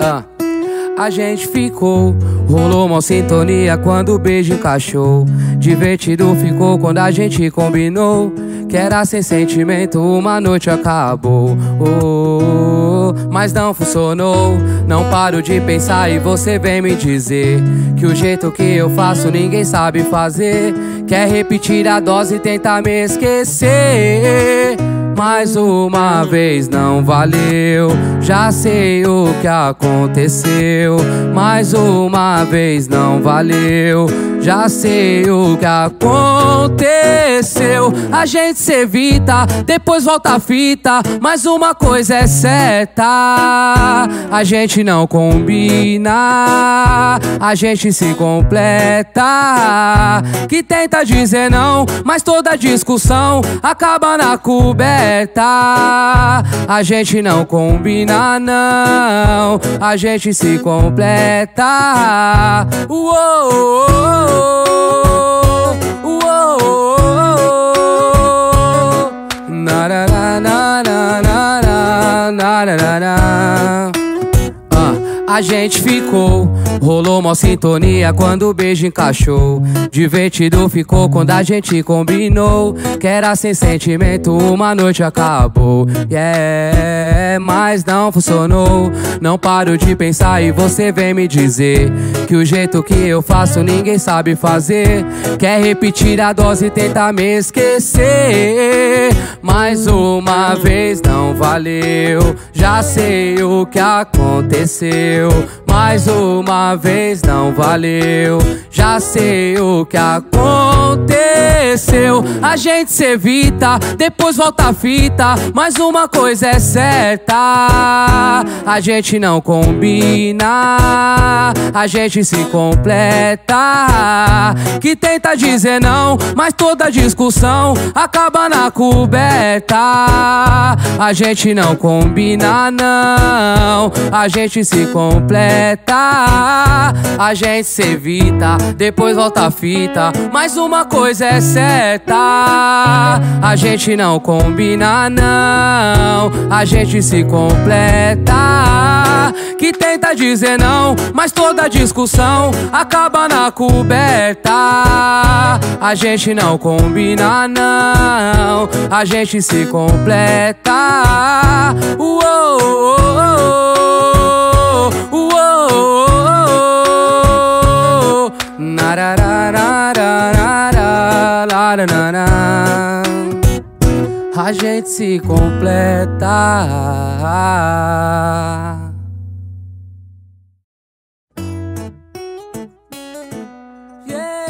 Ah. A gente ficou, rolou uma sintonia quando o beijo encaixou. Divertido ficou quando a gente combinou. Que era sem sentimento, uma noite acabou. Oh, mas não funcionou. Não paro de pensar e você vem me dizer que o jeito que eu faço ninguém sabe fazer. Quer repetir a dose e tentar me esquecer. Mais uma vez não valeu. Já sei o que aconteceu. Mais uma vez não valeu. Já sei o que aconteceu. A gente se evita, depois volta a fita. Mas uma coisa é certa: a gente não combina, a gente se completa. Que tenta dizer não, mas toda discussão acaba na coberta. A gente não combina, não, a gente se completa. Uou, A gente ficou, rolou uma sintonia quando o beijo encaixou. Divertido ficou quando a gente combinou. Que era sem sentimento, uma noite acabou. Yeah, mas não funcionou. Não paro de pensar e você vem me dizer que o jeito que eu faço ninguém sabe fazer. Quer repetir a dose e tentar me esquecer. Mais uma vez não valeu. Já sei o que aconteceu. Mais uma vez não valeu. Já sei o que aconteceu. A gente se evita, depois volta a fita. Mas uma coisa é certa: a gente não combina, a gente se completa. Que tenta dizer não, mas toda discussão acaba na coberta. A gente não combina, não, a gente se completa. A gente se evita, depois volta a fita. Mas uma coisa é certa: a gente não combina, não, a gente se completa. Que tenta dizer não, mas toda discussão acaba na coberta. A gente não combina, não, a gente se completa. Uou, uou, A gente se completa. Yeah.